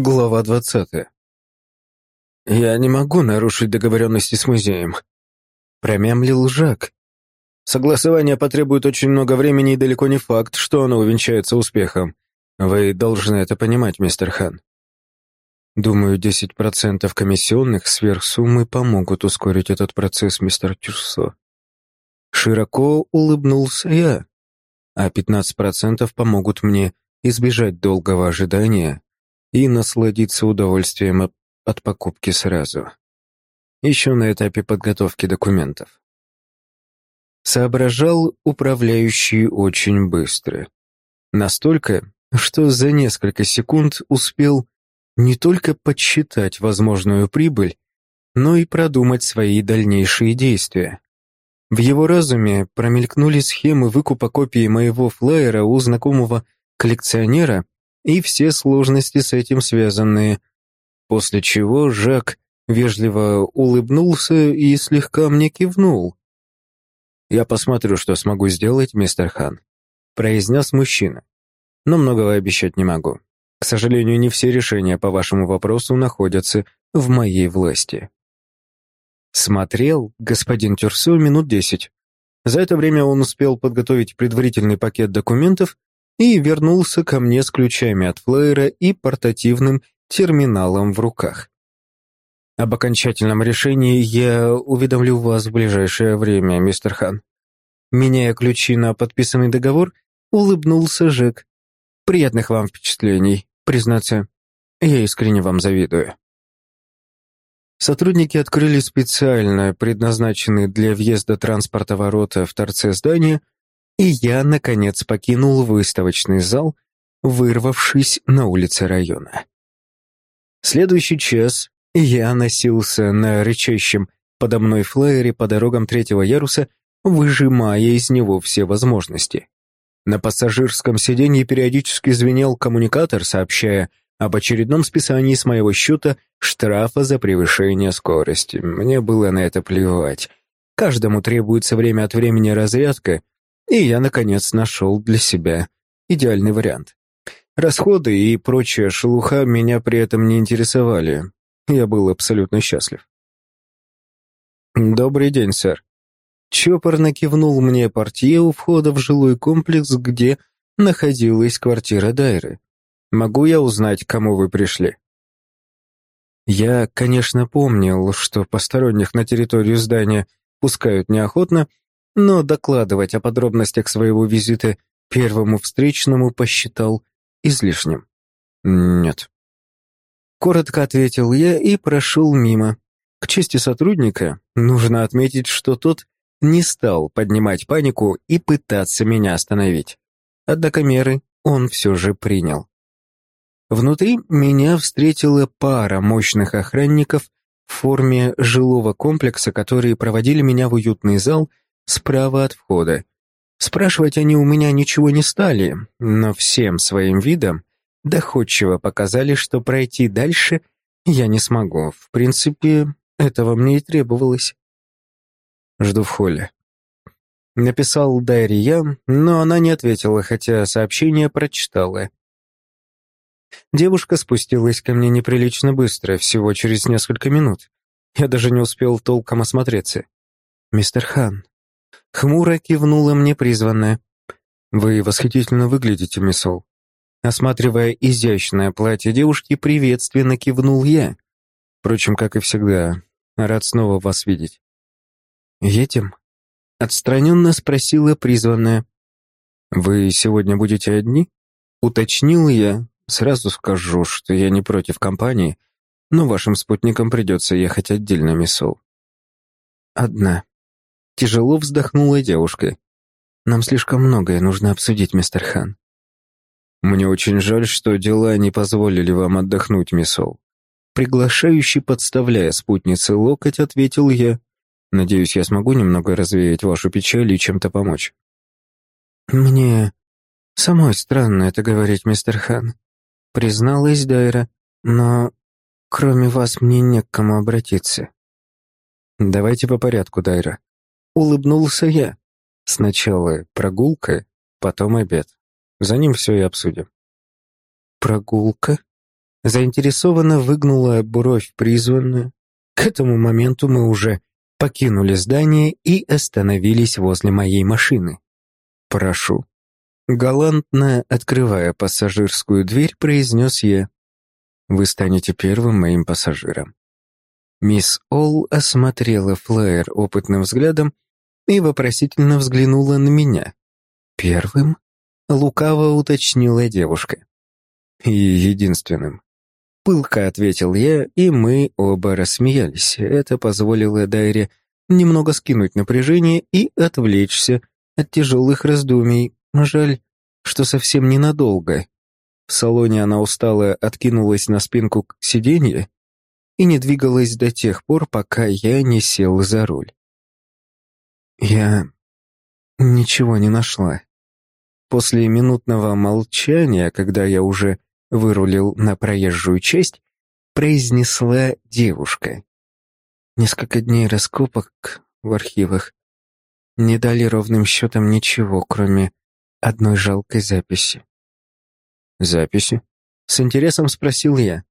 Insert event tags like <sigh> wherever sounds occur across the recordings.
Глава двадцатая. «Я не могу нарушить договоренности с музеем», — промямлил Жак. «Согласование потребует очень много времени и далеко не факт, что оно увенчается успехом. Вы должны это понимать, мистер Хан. Думаю, 10% комиссионных сверхсуммы помогут ускорить этот процесс, мистер Тюрсо. Широко улыбнулся я, а 15% помогут мне избежать долгого ожидания и насладиться удовольствием от покупки сразу. Еще на этапе подготовки документов. Соображал управляющий очень быстро. Настолько, что за несколько секунд успел не только подсчитать возможную прибыль, но и продумать свои дальнейшие действия. В его разуме промелькнули схемы выкупа копии моего флайера у знакомого коллекционера и все сложности с этим связанные, после чего Жак вежливо улыбнулся и слегка мне кивнул. «Я посмотрю, что смогу сделать, мистер Хан», — произнес мужчина. «Но многого обещать не могу. К сожалению, не все решения по вашему вопросу находятся в моей власти». Смотрел господин Тюрсо минут десять. За это время он успел подготовить предварительный пакет документов и вернулся ко мне с ключами от флайера и портативным терминалом в руках. Об окончательном решении я уведомлю вас в ближайшее время, мистер Хан. Меняя ключи на подписанный договор, улыбнулся Жек. Приятных вам впечатлений, признаться, я искренне вам завидую. Сотрудники открыли специально предназначенные для въезда транспорта ворота в торце здания и я, наконец, покинул выставочный зал, вырвавшись на улицы района. Следующий час я носился на рычащем подо мной флайере по дорогам третьего яруса, выжимая из него все возможности. На пассажирском сиденье периодически звенел коммуникатор, сообщая об очередном списании с моего счета штрафа за превышение скорости. Мне было на это плевать. Каждому требуется время от времени разрядка, и я, наконец, нашел для себя идеальный вариант. Расходы и прочая шелуха меня при этом не интересовали. Я был абсолютно счастлив. «Добрый день, сэр». Чопорно кивнул мне портье у входа в жилой комплекс, где находилась квартира Дайры. «Могу я узнать, к кому вы пришли?» Я, конечно, помнил, что посторонних на территорию здания пускают неохотно, но докладывать о подробностях своего визита первому встречному посчитал излишним. «Нет». Коротко ответил я и прошел мимо. К чести сотрудника, нужно отметить, что тот не стал поднимать панику и пытаться меня остановить. Однако меры он все же принял. Внутри меня встретила пара мощных охранников в форме жилого комплекса, которые проводили меня в уютный зал справа от входа. Спрашивать они у меня ничего не стали, но всем своим видом доходчиво показали, что пройти дальше я не смогу. В принципе, этого мне и требовалось. Жду в холле. Написал Дайри я, но она не ответила, хотя сообщение прочитала. Девушка спустилась ко мне неприлично быстро, всего через несколько минут. Я даже не успел толком осмотреться. «Мистер Хан, Хмуро кивнула мне призванная. «Вы восхитительно выглядите, миссол». Осматривая изящное платье девушки, приветственно кивнул я. Впрочем, как и всегда, рад снова вас видеть. «Едем?» — отстраненно спросила призванная. «Вы сегодня будете одни?» — уточнил я. «Сразу скажу, что я не против компании, но вашим спутникам придется ехать отдельно, миссол». «Одна», Тяжело вздохнула девушка. «Нам слишком многое нужно обсудить, мистер Хан». «Мне очень жаль, что дела не позволили вам отдохнуть, миссол». Приглашающий, подставляя спутнице локоть, ответил я. «Надеюсь, я смогу немного развеять вашу печаль и чем-то помочь». «Мне самой странно это говорить, мистер Хан», — призналась Дайра, «но кроме вас мне не к кому обратиться». «Давайте по порядку, Дайра. Улыбнулся я. Сначала прогулка, потом обед. За ним все и обсудим. Прогулка? Заинтересованно выгнула бровь призванную. К этому моменту мы уже покинули здание и остановились возле моей машины. «Прошу». Галантно открывая пассажирскую дверь, произнес я. «Вы станете первым моим пассажиром». Мисс Олл осмотрела флайер опытным взглядом и вопросительно взглянула на меня. «Первым?» — лукаво уточнила девушка. «И единственным». Пылко ответил я, и мы оба рассмеялись. Это позволило Дайре немного скинуть напряжение и отвлечься от тяжелых раздумий. Жаль, что совсем ненадолго. В салоне она устало откинулась на спинку сиденья и не двигалась до тех пор, пока я не сел за руль. Я ничего не нашла. После минутного молчания, когда я уже вырулил на проезжую часть, произнесла девушка. Несколько дней раскопок в архивах не дали ровным счетом ничего, кроме одной жалкой записи. «Записи?» — с интересом спросил я.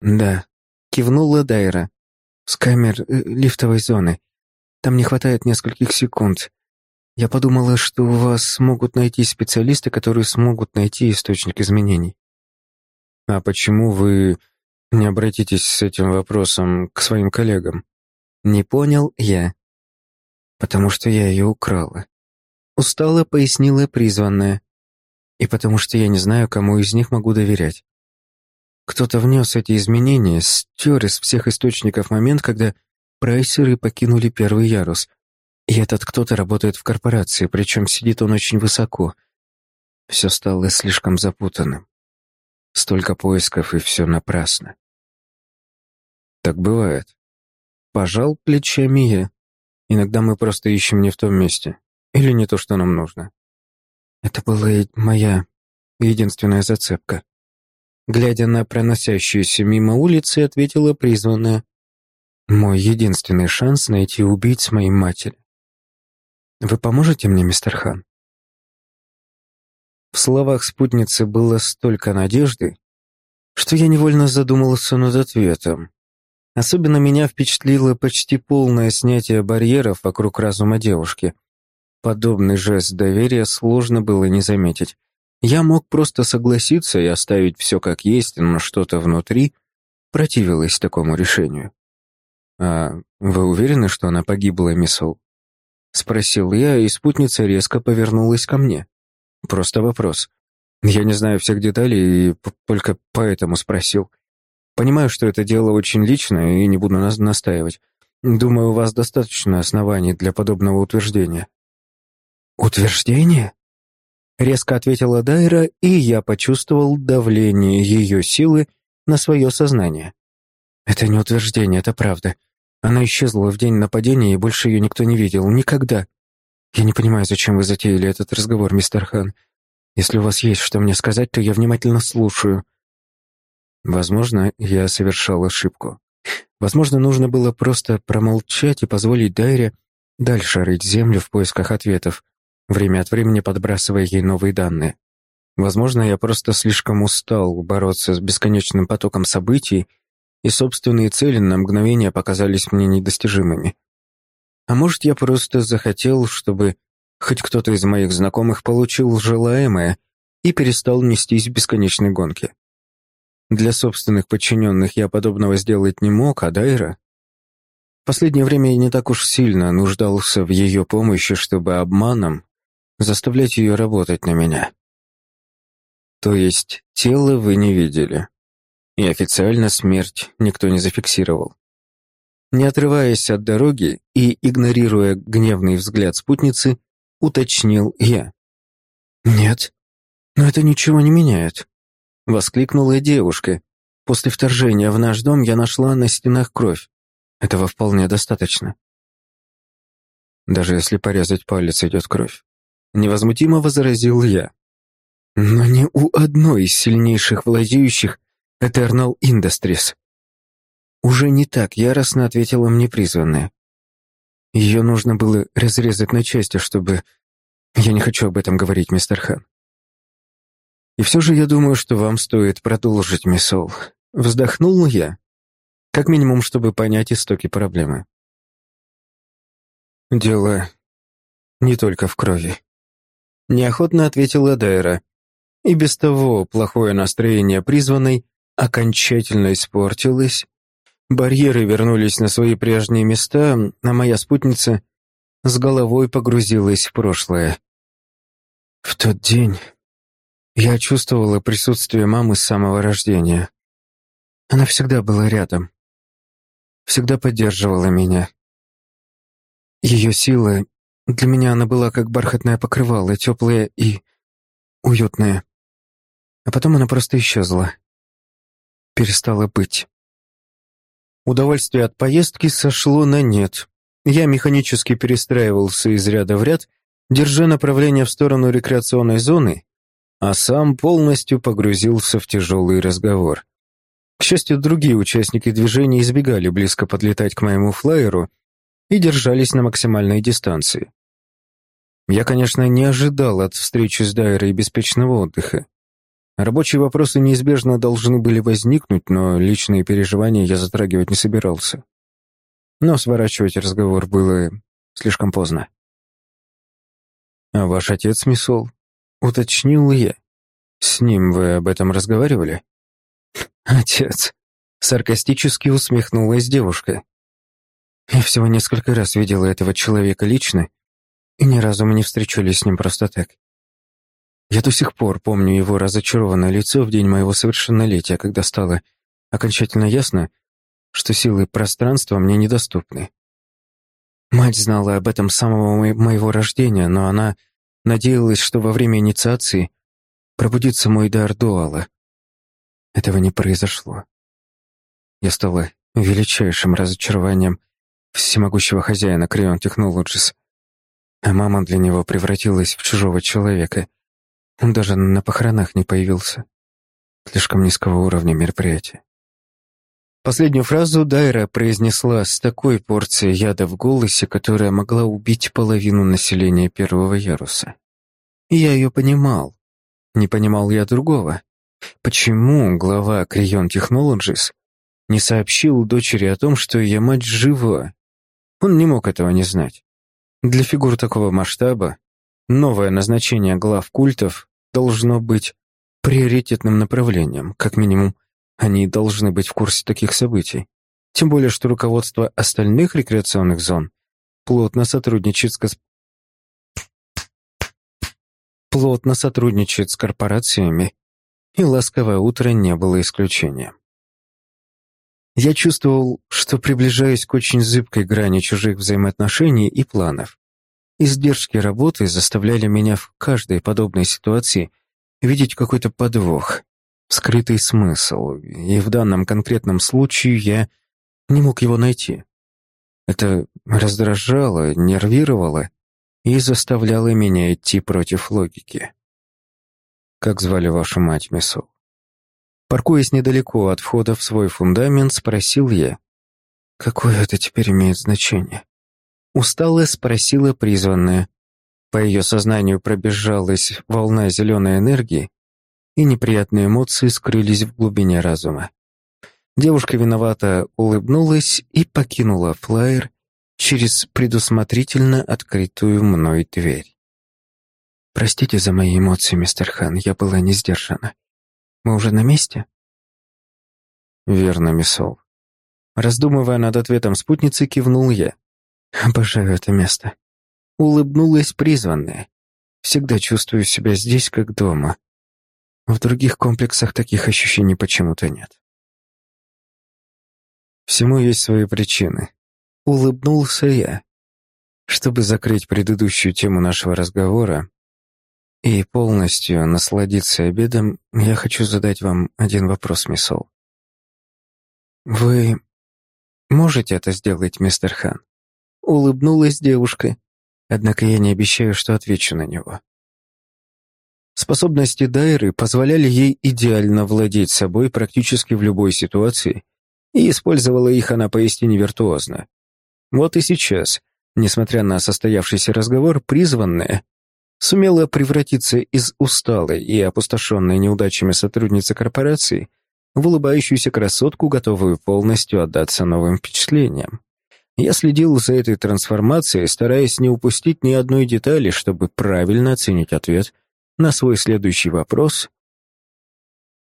«Да», — кивнула Дайра. «С камер э, лифтовой зоны. Там не хватает нескольких секунд. Я подумала, что у вас могут найти специалисты, которые смогут найти источник изменений. А почему вы не обратитесь с этим вопросом к своим коллегам? Не понял я. Потому что я ее украла. Устало пояснила призванная. И потому что я не знаю, кому из них могу доверять. Кто-то внес эти изменения, стер из всех источников момент, когда Прайсеры покинули первый ярус. И этот кто-то работает в корпорации, причем сидит он очень высоко. Все стало слишком запутанным. Столько поисков, и все напрасно. Так бывает. Пожал плечами я. Иногда мы просто ищем не в том месте. Или не то, что нам нужно. Это была моя единственная зацепка. Глядя на проносящуюся мимо улицы, ответила призванная. Мой единственный шанс найти убийц моей матери. Вы поможете мне, мистер Хан? В словах спутницы было столько надежды, что я невольно задумался над ответом. Особенно меня впечатлило почти полное снятие барьеров вокруг разума девушки. Подобный жест доверия сложно было не заметить. Я мог просто согласиться и оставить все как есть, но что-то внутри противилось такому решению. «А вы уверены, что она погибла, мисс Ол?» Спросил я, и спутница резко повернулась ко мне. Просто вопрос. Я не знаю всех деталей и только поэтому спросил. Понимаю, что это дело очень личное и не буду нас настаивать. Думаю, у вас достаточно оснований для подобного утверждения. Утверждение? Резко ответила Дайра, и я почувствовал давление ее силы на свое сознание. Это не утверждение, это правда. Она исчезла в день нападения, и больше ее никто не видел. Никогда. Я не понимаю, зачем вы затеяли этот разговор, мистер Хан. Если у вас есть что мне сказать, то я внимательно слушаю. Возможно, я совершал ошибку. Возможно, нужно было просто промолчать и позволить Дайре дальше рыть землю в поисках ответов, время от времени подбрасывая ей новые данные. Возможно, я просто слишком устал бороться с бесконечным потоком событий и собственные цели на мгновение показались мне недостижимыми. А может, я просто захотел, чтобы хоть кто-то из моих знакомых получил желаемое и перестал нестись в бесконечной гонке. Для собственных подчиненных я подобного сделать не мог, а Дайра... Последнее время я не так уж сильно нуждался в ее помощи, чтобы обманом заставлять ее работать на меня. То есть тело вы не видели, и официально смерть никто не зафиксировал. Не отрываясь от дороги и игнорируя гневный взгляд спутницы, уточнил я. «Нет, но это ничего не меняет», — воскликнула девушка. «После вторжения в наш дом я нашла на стенах кровь. Этого вполне достаточно». Даже если порезать палец, идет кровь. Невозмутимо возразил я. Но не у одной из сильнейших владеющих Eternal Industries. Уже не так яростно ответила мне призванная. Ее нужно было разрезать на части, чтобы... Я не хочу об этом говорить, мистер Хан. И все же я думаю, что вам стоит продолжить, мисс Ол. Вздохнул я, как минимум, чтобы понять истоки проблемы. Дело не только в крови. Неохотно ответила Дайра. И без того плохое настроение призванной окончательно испортилось. Барьеры вернулись на свои прежние места, а моя спутница с головой погрузилась в прошлое. В тот день я чувствовала присутствие мамы с самого рождения. Она всегда была рядом, всегда поддерживала меня. Ее сила, для меня она была как бархатное покрывало, теплое и уютное. А потом она просто исчезла. Перестала быть. Удовольствие от поездки сошло на нет. Я механически перестраивался из ряда в ряд, держа направление в сторону рекреационной зоны, а сам полностью погрузился в тяжелый разговор. К счастью, другие участники движения избегали близко подлетать к моему флайеру и держались на максимальной дистанции. Я, конечно, не ожидал от встречи с Дайрой беспечного отдыха. Рабочие вопросы неизбежно должны были возникнуть, но личные переживания я затрагивать не собирался. Но сворачивать разговор было слишком поздно. «А ваш отец, Мисол?» — уточнил я. «С ним вы об этом разговаривали?» «Отец», — саркастически усмехнулась девушка. «Я всего несколько раз видела этого человека лично, и ни разу мы не встречались с ним просто так. Я до сих пор помню его разочарованное лицо в день моего совершеннолетия, когда стало окончательно ясно, что силы пространства мне недоступны. Мать знала об этом с самого моего рождения, но она надеялась, что во время инициации пробудится мой дар дуала. Этого не произошло. Я стала величайшим разочарованием всемогущего хозяина Крион Technologies, а мама для него превратилась в чужого человека. Он даже на похоронах не появился. Слишком низкого уровня мероприятия. Последнюю фразу Дайра произнесла с такой порцией яда в голосе, которая могла убить половину населения первого яруса. И я ее понимал. Не понимал я другого. Почему глава Крион Technologies не сообщил дочери о том, что ее мать жива? Он не мог этого не знать. Для фигур такого масштаба новое назначение глав культов должно быть приоритетным направлением, как минимум, они должны быть в курсе таких событий. Тем более, что руководство остальных рекреационных зон плотно сотрудничает с плотно сотрудничает с корпорациями и «Ласковое утро» не было исключением. Я чувствовал, что приближаюсь к очень зыбкой грани чужих взаимоотношений и планов. Издержки работы заставляли меня в каждой подобной ситуации видеть какой-то подвох, скрытый смысл, и в данном конкретном случае я не мог его найти. Это раздражало, нервировало и заставляло меня идти против логики. «Как звали вашу мать, Мессо?» Паркуясь недалеко от входа в свой фундамент, спросил я. «Какое это теперь имеет значение?» Устало спросила призванная. По ее сознанию пробежалась волна зеленой энергии, и неприятные эмоции скрылись в глубине разума. Девушка виновато улыбнулась и покинула флайер через предусмотрительно открытую мной дверь. «Простите за мои эмоции, мистер Хан, я была не сдержана. Мы уже на месте?» «Верно, миссол». Раздумывая над ответом спутницы, кивнул я. «Обожаю это место». Улыбнулась призванная. «Всегда чувствую себя здесь, как дома. В других комплексах таких ощущений почему-то нет». Всему есть свои причины. Улыбнулся я. Чтобы закрыть предыдущую тему нашего разговора, и полностью насладиться обедом, я хочу задать вам один вопрос, миссол. Вы можете это сделать, мистер Хан? Улыбнулась девушка, однако я не обещаю, что отвечу на него. Способности Дайры позволяли ей идеально владеть собой практически в любой ситуации, и использовала их она поистине виртуозно. Вот и сейчас, несмотря на состоявшийся разговор, призванная сумела превратиться из усталой и опустошенной неудачами сотрудницы корпорации в улыбающуюся красотку, готовую полностью отдаться новым впечатлениям. Я следил за этой трансформацией, стараясь не упустить ни одной детали, чтобы правильно оценить ответ на свой следующий вопрос.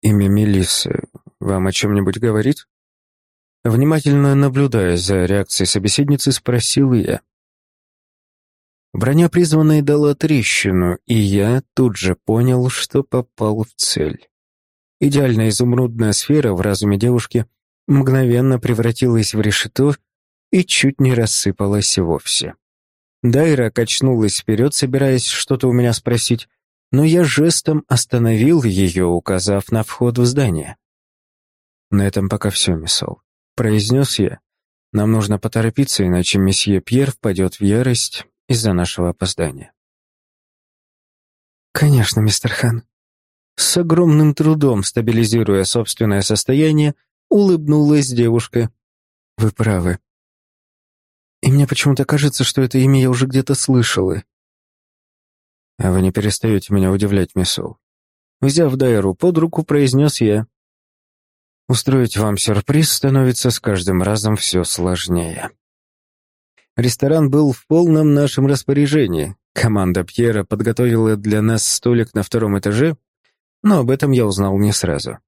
«Имя Мелиссы вам о чем-нибудь говорит?» Внимательно наблюдая за реакцией собеседницы, спросил я. Броня призванной дала трещину, и я тут же понял, что попал в цель. Идеальная изумрудная сфера в разуме девушки мгновенно превратилась в решето и чуть не рассыпалась вовсе. Дайра качнулась вперед, собираясь что-то у меня спросить, но я жестом остановил ее, указав на вход в здание. «На этом пока все, миссол», — произнес я. «Нам нужно поторопиться, иначе месье Пьер впадет в ярость из-за нашего опоздания». «Конечно, мистер Хан». С огромным трудом, стабилизируя собственное состояние, улыбнулась девушка. «Вы правы. Мне почему-то кажется, что это имя я уже где-то слышала». «А вы не перестаете меня удивлять, миссол». Взяв Дайру под руку, произнес я. «Устроить вам сюрприз становится с каждым разом все сложнее». Ресторан был в полном нашем распоряжении. Команда Пьера подготовила для нас столик на втором этаже, но об этом я узнал не сразу.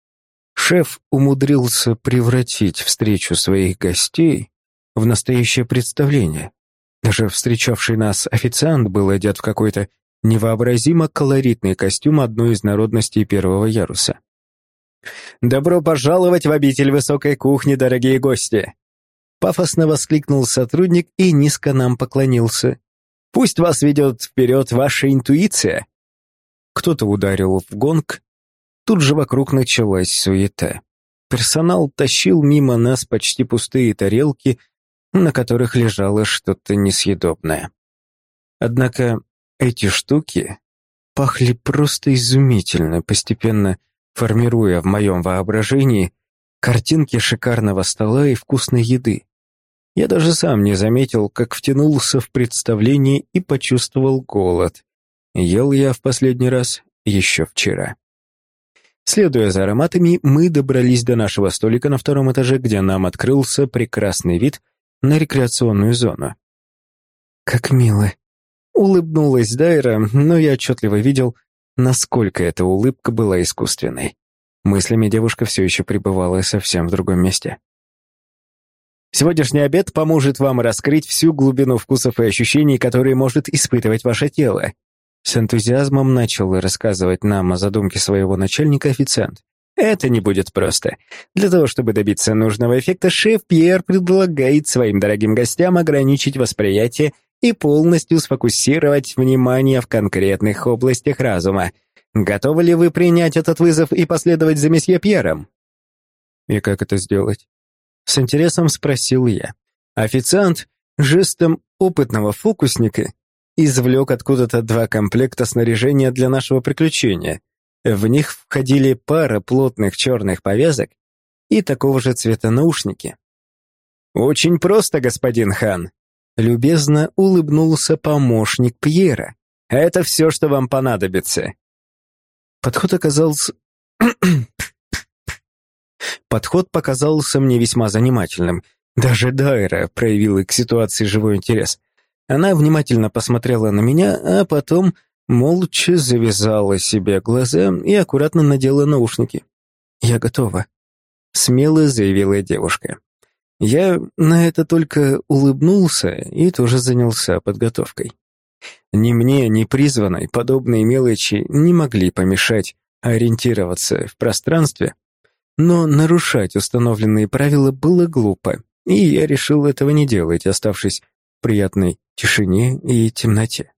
Шеф умудрился превратить встречу своих гостей в настоящее представление. Даже встречавший нас официант был одет в какой-то невообразимо колоритный костюм одной из народностей первого яруса. «Добро пожаловать в обитель высокой кухни, дорогие гости!» Пафосно воскликнул сотрудник и низко нам поклонился. «Пусть вас ведет вперед ваша интуиция!» Кто-то ударил в гонг. Тут же вокруг началась суета. Персонал тащил мимо нас почти пустые тарелки, на которых лежало что-то несъедобное. Однако эти штуки пахли просто изумительно, постепенно формируя в моем воображении картинки шикарного стола и вкусной еды. Я даже сам не заметил, как втянулся в представление и почувствовал голод. Ел я в последний раз еще вчера. Следуя за ароматами, мы добрались до нашего столика на втором этаже, где нам открылся прекрасный вид на рекреационную зону. «Как мило!» — улыбнулась Дайра, но я отчетливо видел, насколько эта улыбка была искусственной. Мыслями девушка все еще пребывала совсем в другом месте. Сегодняшний обед поможет вам раскрыть всю глубину вкусов и ощущений, которые может испытывать ваше тело. С энтузиазмом начал рассказывать нам о задумке своего начальника официант. Это не будет просто. Для того, чтобы добиться нужного эффекта, шеф Пьер предлагает своим дорогим гостям ограничить восприятие и полностью сфокусировать внимание в конкретных областях разума. Готовы ли вы принять этот вызов и последовать за месье Пьером? И как это сделать? С интересом спросил я. Официант жестом опытного фокусника извлек откуда-то два комплекта снаряжения для нашего приключения. В них входили пара плотных черных повязок и такого же цвета наушники. «Очень просто, господин Хан», — любезно улыбнулся помощник Пьера. «Это все, что вам понадобится». Подход оказался <coughs> Подход показался мне весьма занимательным. Даже Дайра проявила к ситуации живой интерес. Она внимательно посмотрела на меня, а потом молча завязала себе глаза и аккуратно надела наушники. «Я готова», — смело заявила девушка. Я на это только улыбнулся и тоже занялся подготовкой. Ни мне, ни призванной подобные мелочи не могли помешать ориентироваться в пространстве но нарушать установленные правила было глупо, и я решил этого не делать, оставшись в приятной тишине и темноте.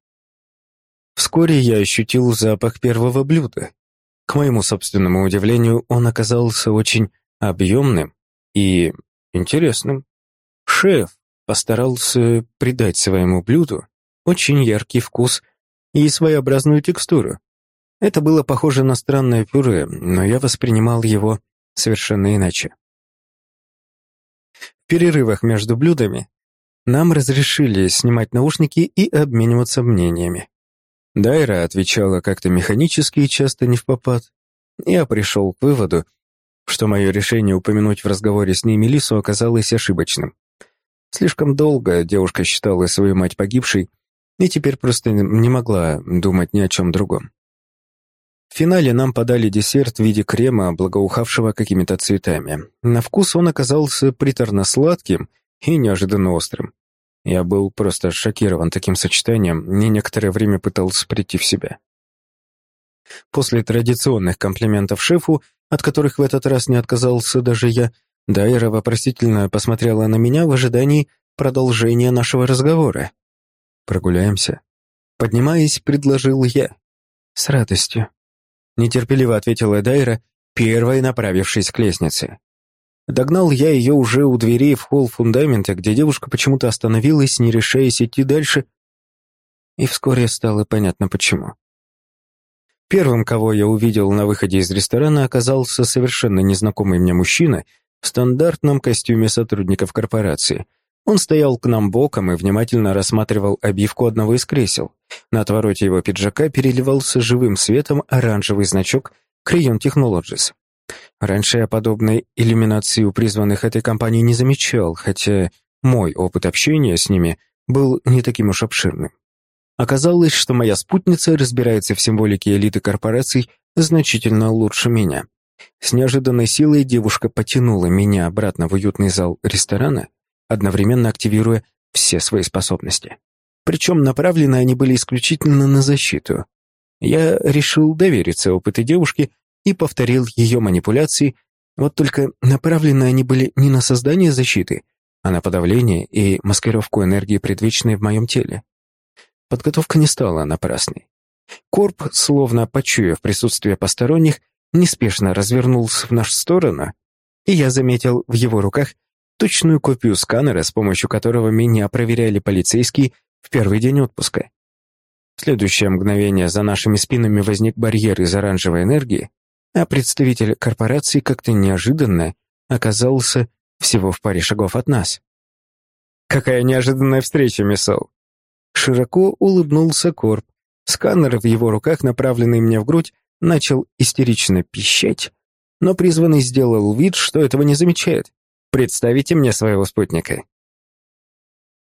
Вскоре я ощутил запах первого блюда. К моему собственному удивлению, он оказался очень объемным и интересным. Шеф постарался придать своему блюду очень яркий вкус и своеобразную текстуру. Это было похоже на странное пюре, но я воспринимал его совершенно иначе. В перерывах между блюдами нам разрешили снимать наушники и обмениваться мнениями. Дайра отвечала как-то механически и часто не в попад. Я пришел к выводу, что мое решение упомянуть в разговоре с ней Мелиссу оказалось ошибочным. Слишком долго девушка считала свою мать погибшей и теперь просто не могла думать ни о чем другом. В финале нам подали десерт в виде крема, благоухавшего какими-то цветами. На вкус он оказался приторно-сладким и неожиданно острым. Я был просто шокирован таким сочетанием и некоторое время пытался прийти в себя. После традиционных комплиментов шефу, от которых в этот раз не отказался даже я, Дайра вопросительно посмотрела на меня в ожидании продолжения нашего разговора. «Прогуляемся?» Поднимаясь, предложил я. «С радостью», — нетерпеливо ответила Дайра, первой направившись к лестнице. Догнал я ее уже у дверей в холл фундамента, где девушка почему-то остановилась, не решаясь идти дальше, и вскоре стало понятно почему. Первым, кого я увидел на выходе из ресторана, оказался совершенно незнакомый мне мужчина в стандартном костюме сотрудников корпорации. Он стоял к нам боком и внимательно рассматривал обивку одного из кресел. На отвороте его пиджака переливался живым светом оранжевый значок Crayon Technologies. Раньше я подобной иллюминации у призванных этой компании не замечал, хотя мой опыт общения с ними был не таким уж обширным. Оказалось, что моя спутница разбирается в символике элиты корпораций значительно лучше меня. С неожиданной силой девушка потянула меня обратно в уютный зал ресторана, одновременно активируя все свои способности. Причем направлены они были исключительно на защиту. Я решил довериться опыту девушки и повторил ее манипуляции, вот только направлены они были не на создание защиты, а на подавление и маскировку энергии предвечной в моем теле. Подготовка не стала напрасной. Корп, словно почуяв присутствие посторонних, неспешно развернулся в нашу сторону, и я заметил в его руках точную копию сканера, с помощью которого меня проверяли полицейские в первый день отпуска. В следующее мгновение за нашими спинами возник барьер из оранжевой энергии, а представитель корпорации как-то неожиданно оказался всего в паре шагов от нас. «Какая неожиданная встреча, Миссол!» Широко улыбнулся Корп. Сканер в его руках, направленный мне в грудь, начал истерично пищать, но призванный сделал вид, что этого не замечает. «Представите мне своего спутника».